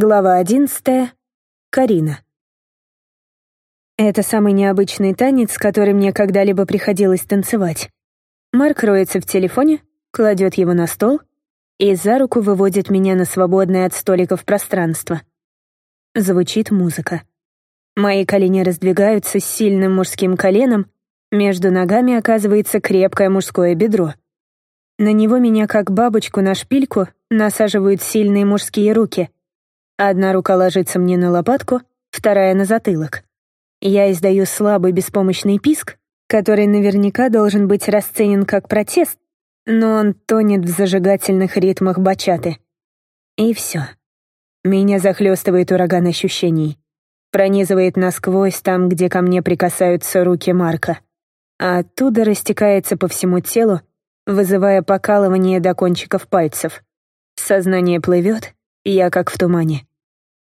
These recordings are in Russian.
Глава одиннадцатая. Карина. Это самый необычный танец, который мне когда-либо приходилось танцевать. Марк роется в телефоне, кладет его на стол и за руку выводит меня на свободное от столиков пространство. Звучит музыка. Мои колени раздвигаются с сильным мужским коленом, между ногами оказывается крепкое мужское бедро. На него меня, как бабочку на шпильку, насаживают сильные мужские руки — Одна рука ложится мне на лопатку, вторая — на затылок. Я издаю слабый беспомощный писк, который наверняка должен быть расценен как протест, но он тонет в зажигательных ритмах бачаты. И все. Меня захлестывает ураган ощущений. Пронизывает насквозь там, где ко мне прикасаются руки Марка. А оттуда растекается по всему телу, вызывая покалывание до кончиков пальцев. Сознание плывет, я как в тумане.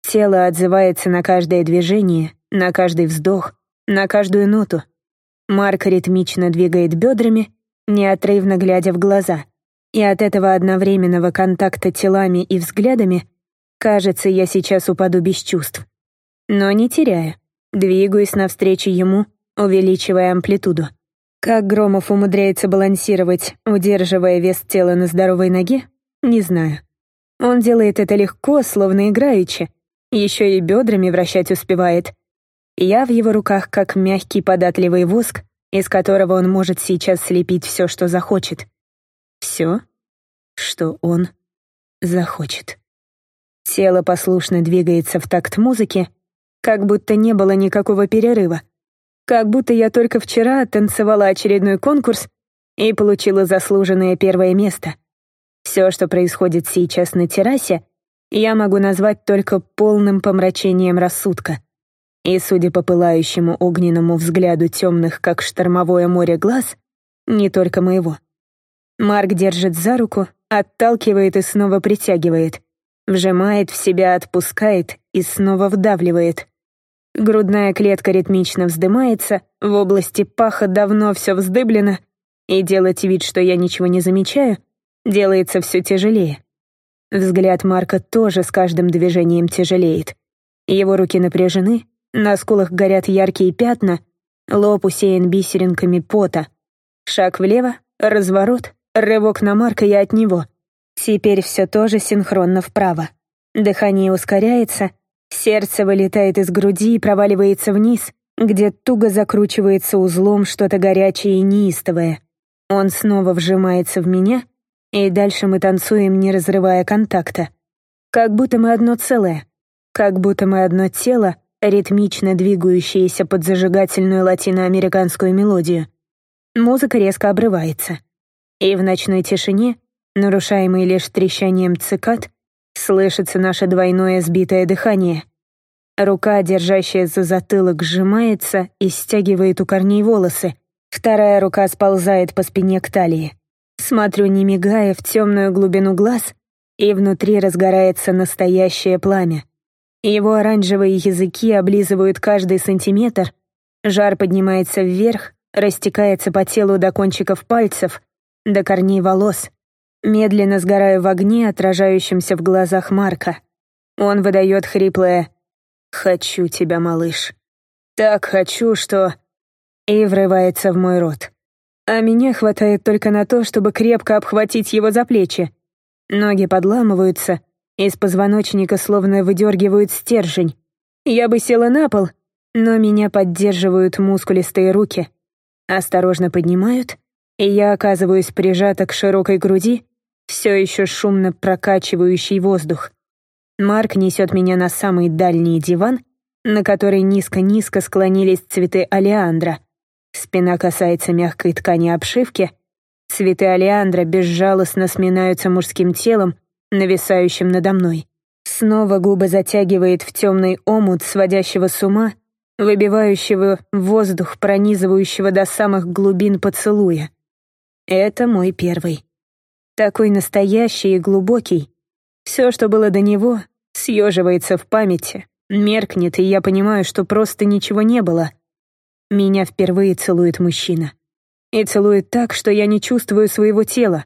Тело отзывается на каждое движение, на каждый вздох, на каждую ноту. Марк ритмично двигает бедрами, неотрывно глядя в глаза. И от этого одновременного контакта телами и взглядами, кажется, я сейчас упаду без чувств. Но не теряя, двигаюсь навстречу ему, увеличивая амплитуду. Как Громов умудряется балансировать, удерживая вес тела на здоровой ноге, не знаю. Он делает это легко, словно играючи, еще и бедрами вращать успевает. Я в его руках как мягкий податливый воск, из которого он может сейчас слепить все, что захочет. Все, что он захочет. Тело послушно двигается в такт музыки, как будто не было никакого перерыва. Как будто я только вчера танцевала очередной конкурс и получила заслуженное первое место. Все, что происходит сейчас на террасе, я могу назвать только полным помрачением рассудка. И, судя по пылающему огненному взгляду темных, как штормовое море глаз, не только моего. Марк держит за руку, отталкивает и снова притягивает. Вжимает в себя, отпускает и снова вдавливает. Грудная клетка ритмично вздымается, в области паха давно все вздыблено, и делать вид, что я ничего не замечаю, делается все тяжелее. Взгляд Марка тоже с каждым движением тяжелеет. Его руки напряжены, на скулах горят яркие пятна, лоб усеян бисеринками пота. Шаг влево, разворот, рывок на Марка и от него. Теперь все тоже синхронно вправо. Дыхание ускоряется, сердце вылетает из груди и проваливается вниз, где туго закручивается узлом что-то горячее и неистовое. Он снова вжимается в меня — и дальше мы танцуем, не разрывая контакта. Как будто мы одно целое. Как будто мы одно тело, ритмично двигающееся под зажигательную латиноамериканскую мелодию. Музыка резко обрывается. И в ночной тишине, нарушаемой лишь трещанием цикад, слышится наше двойное сбитое дыхание. Рука, держащая за затылок, сжимается и стягивает у корней волосы. Вторая рука сползает по спине к талии. Смотрю, не мигая, в темную глубину глаз, и внутри разгорается настоящее пламя. Его оранжевые языки облизывают каждый сантиметр, жар поднимается вверх, растекается по телу до кончиков пальцев, до корней волос. Медленно сгораю в огне, отражающемся в глазах Марка. Он выдает хриплое «Хочу тебя, малыш». Так хочу, что... И врывается в мой рот. А меня хватает только на то, чтобы крепко обхватить его за плечи. Ноги подламываются, из позвоночника словно выдергивают стержень. Я бы села на пол, но меня поддерживают мускулистые руки. Осторожно поднимают, и я оказываюсь прижата к широкой груди, все еще шумно прокачивающий воздух. Марк несет меня на самый дальний диван, на который низко-низко склонились цветы алиандра — Спина касается мягкой ткани обшивки. Цветы алиандра безжалостно сминаются мужским телом, нависающим надо мной. Снова губы затягивает в темный омут, сводящего с ума, выбивающего воздух, пронизывающего до самых глубин поцелуя. Это мой первый. Такой настоящий и глубокий. Все, что было до него, съеживается в памяти, меркнет, и я понимаю, что просто ничего не было — меня впервые целует мужчина. И целует так, что я не чувствую своего тела.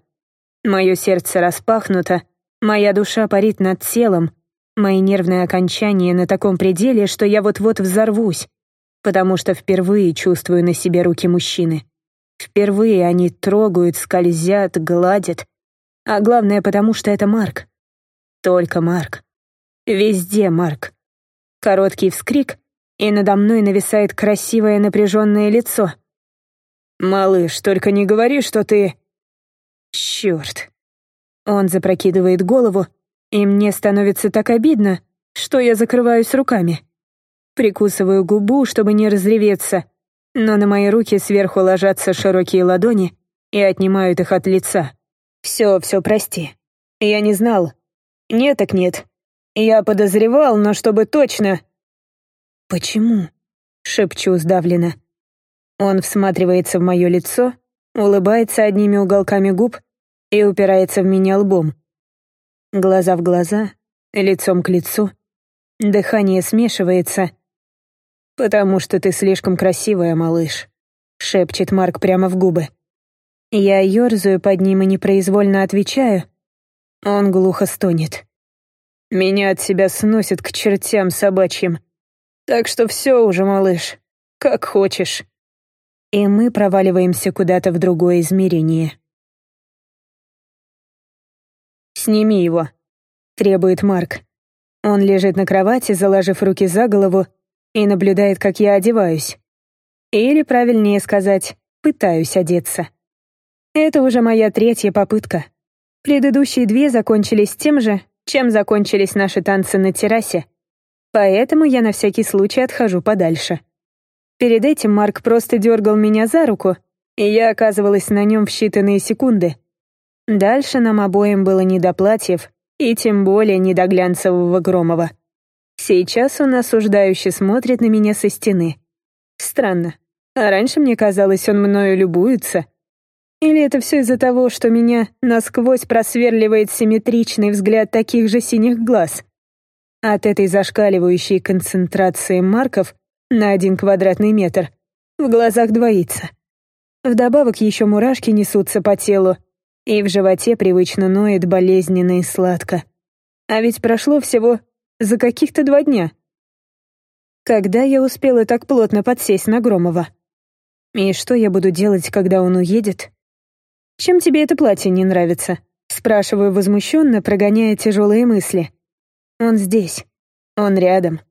Мое сердце распахнуто, моя душа парит над телом, Мои нервные окончания на таком пределе, что я вот-вот взорвусь, потому что впервые чувствую на себе руки мужчины. Впервые они трогают, скользят, гладят. А главное, потому что это Марк. Только Марк. Везде Марк. Короткий вскрик, и надо мной нависает красивое напряженное лицо. «Малыш, только не говори, что ты...» «Черт». Он запрокидывает голову, и мне становится так обидно, что я закрываюсь руками. Прикусываю губу, чтобы не разреветься, но на мои руки сверху ложатся широкие ладони и отнимают их от лица. «Все, все, прости. Я не знал. Нет так нет. Я подозревал, но чтобы точно...» «Почему?» — шепчу сдавленно. Он всматривается в мое лицо, улыбается одними уголками губ и упирается в меня лбом. Глаза в глаза, лицом к лицу. Дыхание смешивается. «Потому что ты слишком красивая, малыш», — шепчет Марк прямо в губы. Я ерзаю под ним и непроизвольно отвечаю. Он глухо стонет. «Меня от себя сносит к чертям собачьим. Так что все уже, малыш, как хочешь». И мы проваливаемся куда-то в другое измерение. «Сними его», — требует Марк. Он лежит на кровати, заложив руки за голову, и наблюдает, как я одеваюсь. Или, правильнее сказать, пытаюсь одеться. Это уже моя третья попытка. Предыдущие две закончились тем же, чем закончились наши танцы на террасе. Поэтому я на всякий случай отхожу подальше. Перед этим Марк просто дергал меня за руку, и я оказывалась на нем в считанные секунды — Дальше нам обоим было не до платьев, и тем более не до глянцевого Громова. Сейчас он осуждающе смотрит на меня со стены. Странно. А раньше мне казалось, он мною любуется. Или это все из-за того, что меня насквозь просверливает симметричный взгляд таких же синих глаз? От этой зашкаливающей концентрации марков на один квадратный метр в глазах двоится. Вдобавок еще мурашки несутся по телу, и в животе привычно ноет болезненно и сладко. А ведь прошло всего за каких-то два дня. Когда я успела так плотно подсесть на Громова? И что я буду делать, когда он уедет? Чем тебе это платье не нравится? Спрашиваю возмущенно, прогоняя тяжелые мысли. Он здесь. Он рядом.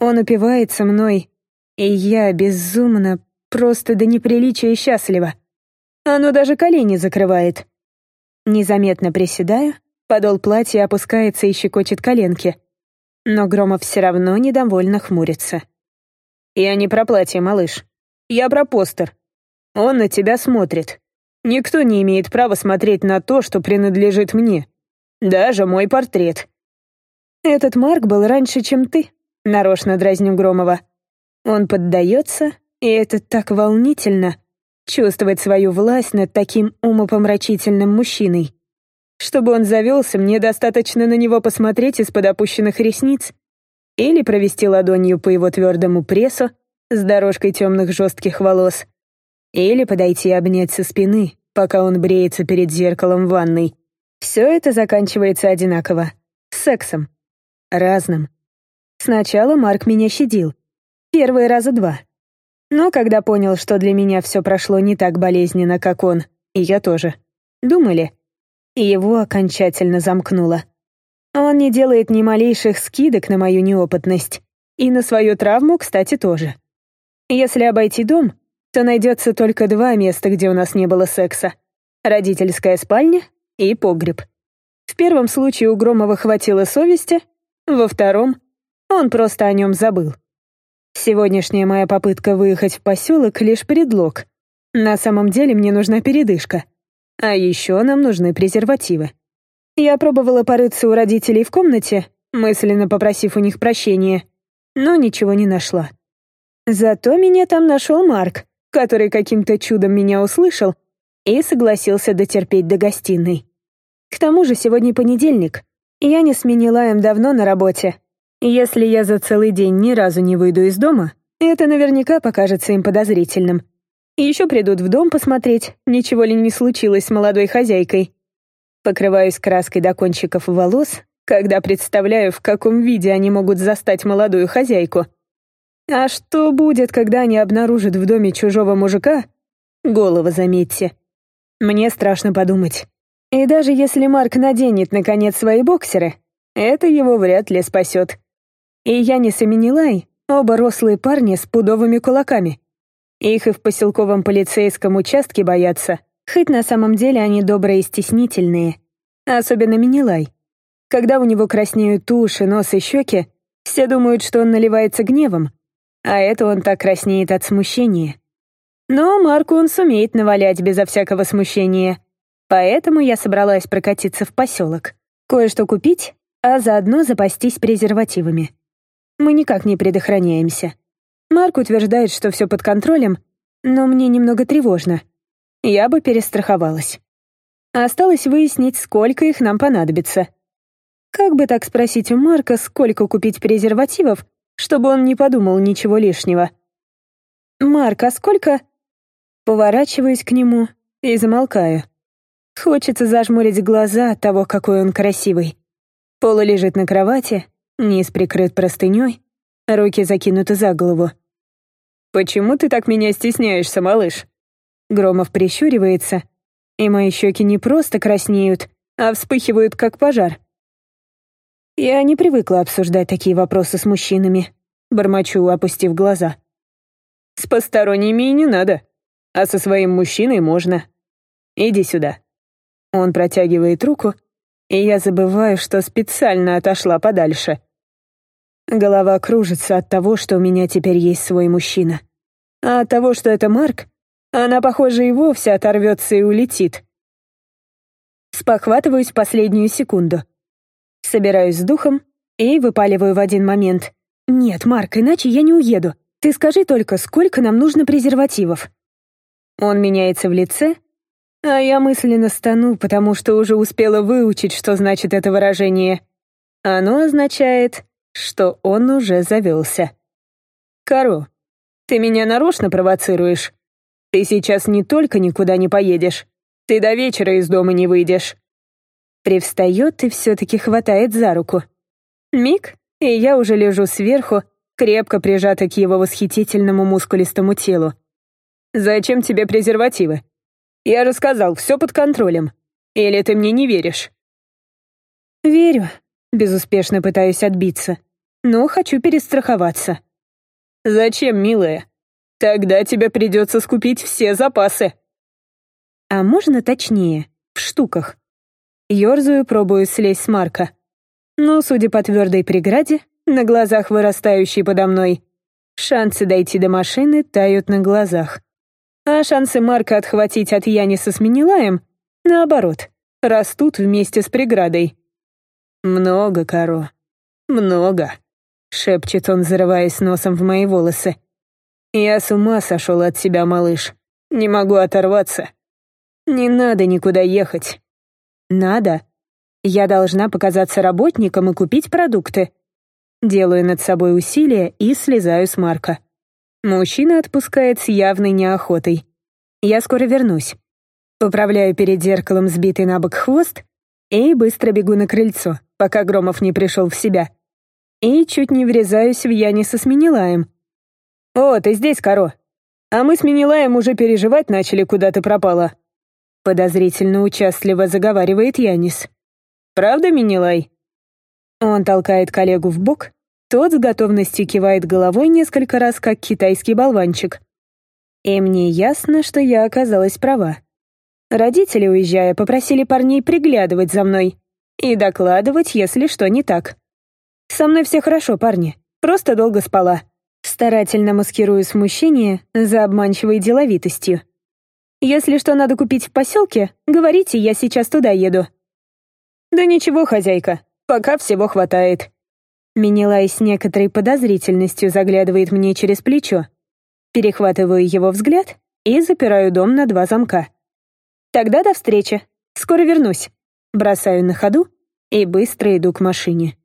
Он упивается мной. И я безумно, просто до неприличия счастлива. Оно даже колени закрывает. Незаметно приседаю, подол платья опускается и щекочет коленки. Но Громов все равно недовольно хмурится. «Я не про платье, малыш. Я про постер. Он на тебя смотрит. Никто не имеет права смотреть на то, что принадлежит мне. Даже мой портрет». «Этот Марк был раньше, чем ты», — нарочно дразню Громова. Он поддается, и это так волнительно — чувствовать свою власть над таким умопомрачительным мужчиной. Чтобы он завелся, мне достаточно на него посмотреть из-под опущенных ресниц или провести ладонью по его твердому прессу с дорожкой темных жестких волос, или подойти и обнять со спины, пока он бреется перед зеркалом в ванной. Все это заканчивается одинаково. Сексом. Разным. Сначала Марк меня щадил. Первые раза два. Но когда понял, что для меня все прошло не так болезненно, как он, и я тоже, думали, его окончательно замкнуло. Он не делает ни малейших скидок на мою неопытность. И на свою травму, кстати, тоже. Если обойти дом, то найдется только два места, где у нас не было секса. Родительская спальня и погреб. В первом случае у Громова хватило совести, во втором — он просто о нем забыл. Сегодняшняя моя попытка выехать в поселок — лишь предлог. На самом деле мне нужна передышка. А еще нам нужны презервативы. Я пробовала порыться у родителей в комнате, мысленно попросив у них прощения, но ничего не нашла. Зато меня там нашел Марк, который каким-то чудом меня услышал и согласился дотерпеть до гостиной. К тому же сегодня понедельник. Я не сменила им давно на работе, если я за целый день ни разу не выйду из дома, это наверняка покажется им подозрительным. И еще придут в дом посмотреть, ничего ли не случилось с молодой хозяйкой. Покрываюсь краской до кончиков волос, когда представляю, в каком виде они могут застать молодую хозяйку. А что будет, когда они обнаружат в доме чужого мужика? Голову заметьте. Мне страшно подумать. И даже если Марк наденет, наконец, свои боксеры, это его вряд ли спасет. И я не Саминилай, оба рослые парни с пудовыми кулаками. Их и в поселковом полицейском участке боятся, хоть на самом деле они добрые и стеснительные. Особенно Минилай. Когда у него краснеют уши, нос и щеки, все думают, что он наливается гневом, а это он так краснеет от смущения. Но Марку он сумеет навалять безо всякого смущения. Поэтому я собралась прокатиться в поселок, кое-что купить, а заодно запастись презервативами. Мы никак не предохраняемся. Марк утверждает, что все под контролем, но мне немного тревожно. Я бы перестраховалась. Осталось выяснить, сколько их нам понадобится. Как бы так спросить у Марка, сколько купить презервативов, чтобы он не подумал ничего лишнего? «Марк, а сколько?» Поворачиваюсь к нему и замолкаю. Хочется зажмурить глаза от того, какой он красивый. Пола лежит на кровати, низ прикрыт простыней, руки закинуты за голову. «Почему ты так меня стесняешься, малыш?» Громов прищуривается, и мои щеки не просто краснеют, а вспыхивают, как пожар. Я не привыкла обсуждать такие вопросы с мужчинами, бормочу, опустив глаза. «С посторонними и не надо, а со своим мужчиной можно. Иди сюда». Он протягивает руку, и я забываю, что специально отошла подальше. Голова кружится от того, что у меня теперь есть свой мужчина. А от того, что это Марк, она, похоже, и вовсе оторвется и улетит. Спохватываюсь в последнюю секунду. Собираюсь с духом и выпаливаю в один момент. «Нет, Марк, иначе я не уеду. Ты скажи только, сколько нам нужно презервативов?» Он меняется в лице, а я мысленно стану, потому что уже успела выучить, что значит это выражение. Оно означает, что он уже завелся. «Каро, ты меня нарочно провоцируешь? Ты сейчас не только никуда не поедешь, ты до вечера из дома не выйдешь». Привстает и все-таки хватает за руку. Миг, и я уже лежу сверху, крепко прижата к его восхитительному мускулистому телу. «Зачем тебе презервативы? Я же сказал, все под контролем. Или ты мне не веришь?» «Верю», — безуспешно пытаюсь отбиться, но хочу перестраховаться. «Зачем, милая? Тогда тебе придется скупить все запасы». «А можно точнее, в штуках?» Ёрзаю, пробую слезть с Марка. Но, судя по твердой преграде, на глазах вырастающей подо мной, шансы дойти до машины тают на глазах. А шансы Марка отхватить от Яниса с Минилаем, наоборот, растут вместе с преградой. «Много, Каро, много», — шепчет он, зарываясь носом в мои волосы. «Я с ума сошел от себя, малыш. Не могу оторваться. Не надо никуда ехать». «Надо. Я должна показаться работником и купить продукты». Делаю над собой усилия и слезаю с Марка. Мужчина отпускает с явной неохотой. Я скоро вернусь. Поправляю перед зеркалом сбитый на бок хвост и быстро бегу на крыльцо, пока Громов не пришел в себя. И чуть не врезаюсь в Яниса с Минилаем. «О, ты здесь, Каро. А мы с Минилаем уже переживать начали, куда ты пропала». Подозрительно участливо заговаривает Янис. «Правда, Минилай?» Он толкает коллегу в бок тот с готовностью кивает головой несколько раз, как китайский болванчик. И мне ясно, что я оказалась права. Родители, уезжая, попросили парней приглядывать за мной и докладывать, если что не так. Со мной все хорошо, парни, просто долго спала. Старательно маскирую смущение за обманчивой деловитостью. Если что надо купить в поселке, говорите, я сейчас туда еду. Да ничего, хозяйка, пока всего хватает. Минилай с некоторой подозрительностью заглядывает мне через плечо. Перехватываю его взгляд и запираю дом на два замка. «Тогда до встречи. Скоро вернусь». Бросаю на ходу и быстро иду к машине.